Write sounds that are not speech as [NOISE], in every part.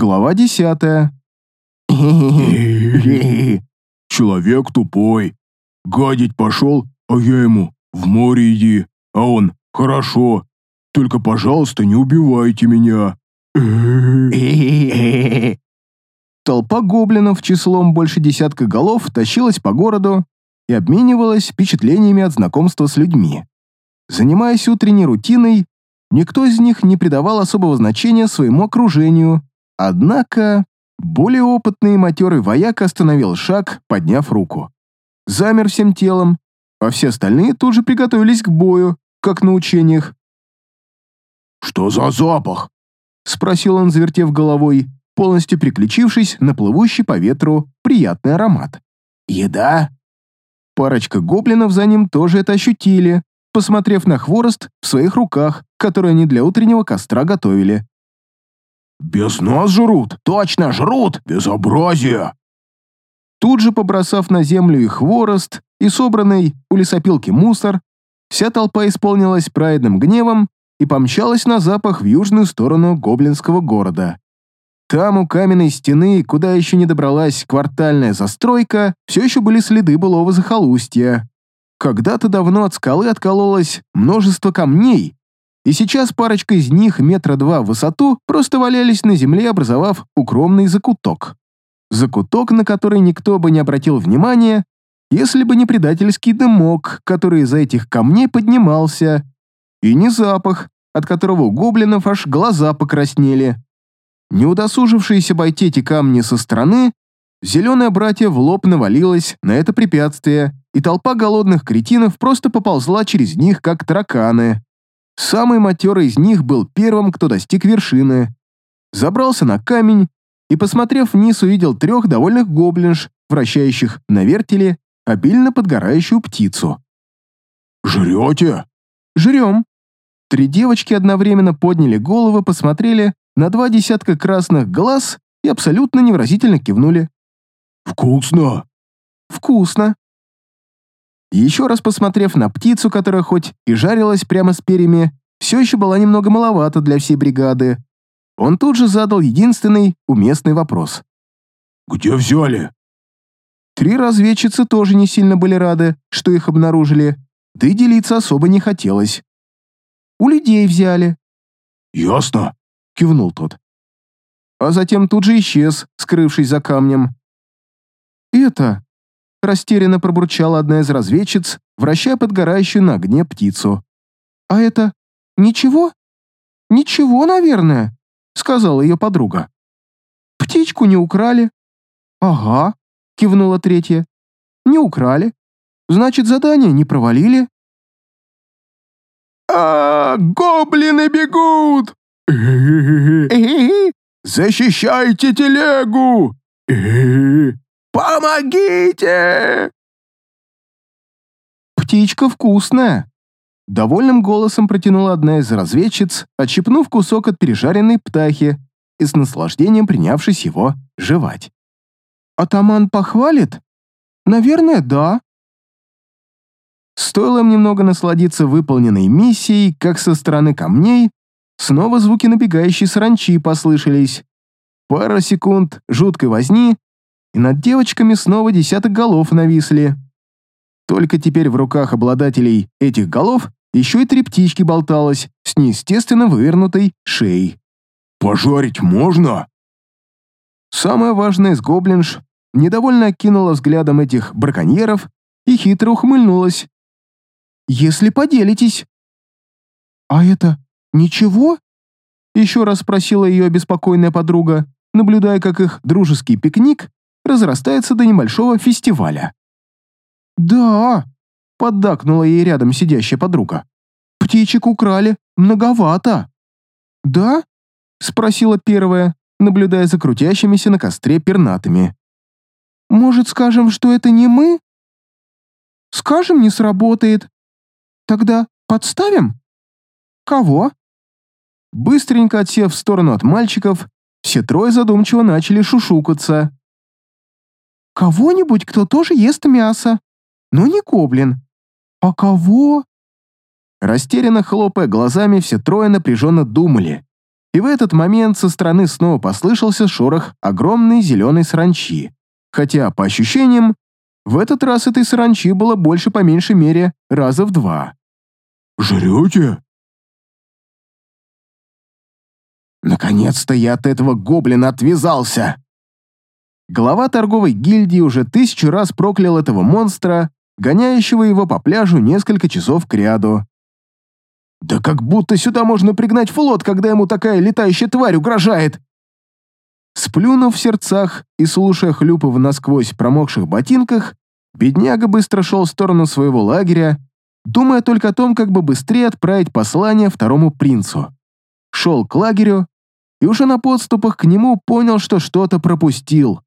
Глава десятая. [LAUGHS] Человек тупой. Гадить пошел, а я ему «в море иди», а он «хорошо, только, пожалуйста, не убивайте меня». [LAUGHS] Толпа гоблинов числом больше десятка голов тащилась по городу и обменивалась впечатлениями от знакомства с людьми. Занимаясь утренней рутиной, никто из них не придавал особого значения своему окружению, однако более опытный и матерый вояк остановил шаг, подняв руку. Замер всем телом, а все остальные тут же приготовились к бою, как на учениях. «Что за запах?» — спросил он, завертев головой, полностью приключившись на плывущий по ветру приятный аромат. «Еда?» Парочка гоблинов за ним тоже это ощутили, посмотрев на хворост в своих руках, который они для утреннего костра готовили. «Без нас жрут! Точно, жрут! Безобразие!» Тут же, побросав на землю и хворост, и собранный у лесопилки мусор, вся толпа исполнилась праведным гневом и помчалась на запах в южную сторону гоблинского города. Там, у каменной стены, куда еще не добралась квартальная застройка, все еще были следы былого захолустья. Когда-то давно от скалы откололось множество камней, и сейчас парочка из них метра два в высоту просто валялись на земле, образовав укромный закуток. Закуток, на который никто бы не обратил внимания, если бы не предательский дымок, который из-за этих камней поднимался, и не запах, от которого у гоблинов аж глаза покраснели. Не удосужившиеся обойти эти камни со стороны, зеленое братья в лоб навалилось на это препятствие, и толпа голодных кретинов просто поползла через них, как тараканы. Самый матерый из них был первым, кто достиг вершины. Забрался на камень и, посмотрев вниз, увидел трех довольных гоблинш, вращающих на вертеле обильно подгорающую птицу. «Жрете?» «Жрем». Три девочки одновременно подняли головы, посмотрели на два десятка красных глаз и абсолютно невразительно кивнули. «Вкусно!» «Вкусно!» Еще раз посмотрев на птицу, которая хоть и жарилась прямо с перьями, все еще была немного маловато для всей бригады, он тут же задал единственный уместный вопрос. «Где взяли?» Три разведчицы тоже не сильно были рады, что их обнаружили, да и делиться особо не хотелось. «У людей взяли». «Ясно», — кивнул тот. А затем тут же исчез, скрывшись за камнем. «Это...» — растерянно пробурчала одна из разведчиц, вращая подгорающую на огне птицу. «А это... ничего?» «Ничего, наверное», — сказала ее подруга. «Птичку не украли». «Ага», кивнула третья. Не украли. Значит, задание не провалили. А, гоблины бегут! Защищайте телегу! Помогите! Птичка вкусная. Довольным голосом протянула одна из разведчиц, отщипнув кусок от пережаренной птахи и с наслаждением принявшись его жевать. Атаман похвалит? Наверное, да. Стоило им немного насладиться выполненной миссией, как со стороны камней снова звуки набегающей саранчи послышались. Пара секунд жуткой возни, и над девочками снова десяток голов нависли. Только теперь в руках обладателей этих голов еще и три птички болталось с неестественно вывернутой шеей. «Пожарить можно?» Самое важное из гоблинш недовольно окинула взглядом этих браконьеров и хитро ухмыльнулась. «Если поделитесь». «А это ничего?» Еще раз спросила ее обеспокоенная подруга, наблюдая, как их дружеский пикник разрастается до небольшого фестиваля. «Да», — поддакнула ей рядом сидящая подруга. «Птичек украли, многовато». «Да?» — спросила первая, наблюдая за крутящимися на костре пернатыми. Может, скажем, что это не мы? Скажем, не сработает. Тогда подставим? Кого? Быстренько отсев в сторону от мальчиков, все трое задумчиво начали шушукаться. Кого-нибудь, кто тоже ест мясо, но не гоблин. А кого? Растерянно хлопая глазами, все трое напряженно думали. И в этот момент со стороны снова послышался шорох огромной зеленой саранчи. Хотя, по ощущениям, в этот раз этой саранчи было больше по меньшей мере раза в два. «Жрете?» Наконец-то я от этого гоблина отвязался. Глава торговой гильдии уже тысячу раз проклял этого монстра, гоняющего его по пляжу несколько часов кряду. Да как будто сюда можно пригнать флот, когда ему такая летающая тварь угрожает. Сплюнув в сердцах и слушая хлюпы в насквозь промокших ботинках, бедняга быстро шел в сторону своего лагеря, думая только о том, как бы быстрее отправить послание второму принцу шел к лагерю и уже на подступах к нему понял, что что-то пропустил.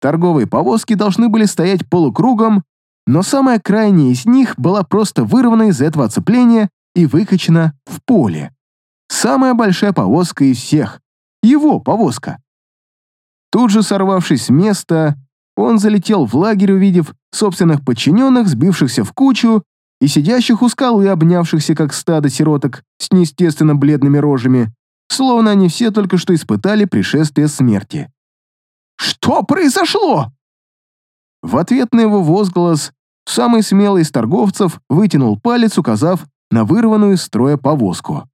Торговые повозки должны были стоять полукругом, но самая крайняя из них была просто вырвана из этого оцепления и выкачана в поле. Самая большая повозка из всех. Его повозка. Тут же сорвавшись с места, он залетел в лагерь, увидев собственных подчиненных, сбившихся в кучу и сидящих у скалы, обнявшихся как стадо сироток с неестественно бледными рожами, словно они все только что испытали пришествие смерти. «Что произошло?» В ответ на его возглас самый смелый из торговцев вытянул палец, указав на вырванную из строя повозку.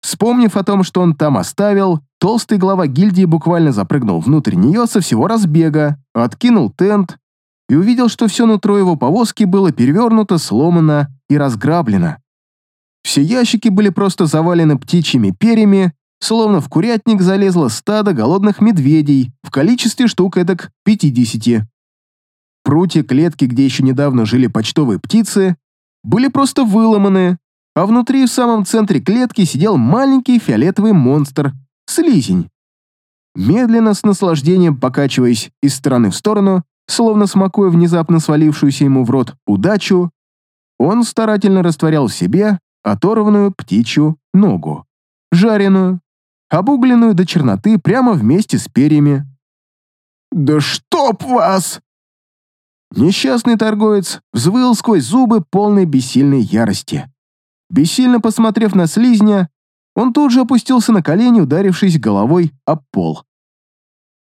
Вспомнив о том, что он там оставил, толстый глава гильдии буквально запрыгнул внутрь нее со всего разбега, откинул тент и увидел, что все нутро его повозки было перевернуто, сломано и разграблено. Все ящики были просто завалены птичьими перьями, словно в курятник залезло стадо голодных медведей в количестве штук эдак 50. Прутья клетки, где еще недавно жили почтовые птицы, были просто выломаны, а внутри в самом центре клетки сидел маленький фиолетовый монстр — слизень. Медленно, с наслаждением покачиваясь из стороны в сторону, словно смакуя внезапно свалившуюся ему в рот удачу, он старательно растворял в себе оторванную птичью ногу, жареную, обугленную до черноты прямо вместе с перьями. «Да чтоб вас!» Несчастный торговец взвыл сквозь зубы полной бессильной ярости. Бессильно посмотрев на слизня, он тут же опустился на колени, ударившись головой об пол.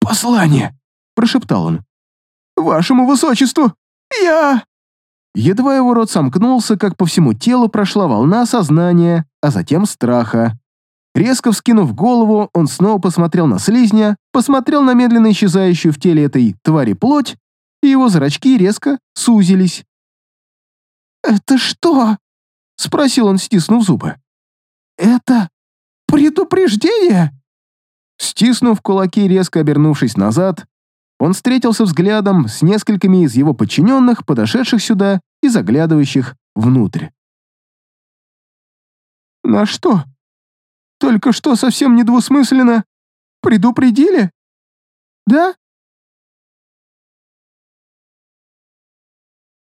«Послание!» – прошептал он. «Вашему высочеству! Я...» Едва его рот сомкнулся, как по всему телу прошла волна сознания, а затем страха. Резко вскинув голову, он снова посмотрел на слизня, посмотрел на медленно исчезающую в теле этой твари плоть, и его зрачки резко сузились. «Это что?» — спросил он, стиснув зубы. «Это предупреждение?» Стиснув кулаки резко обернувшись назад, он встретился взглядом с несколькими из его подчиненных, подошедших сюда и заглядывающих внутрь. «На что? Только что совсем недвусмысленно предупредили? Да?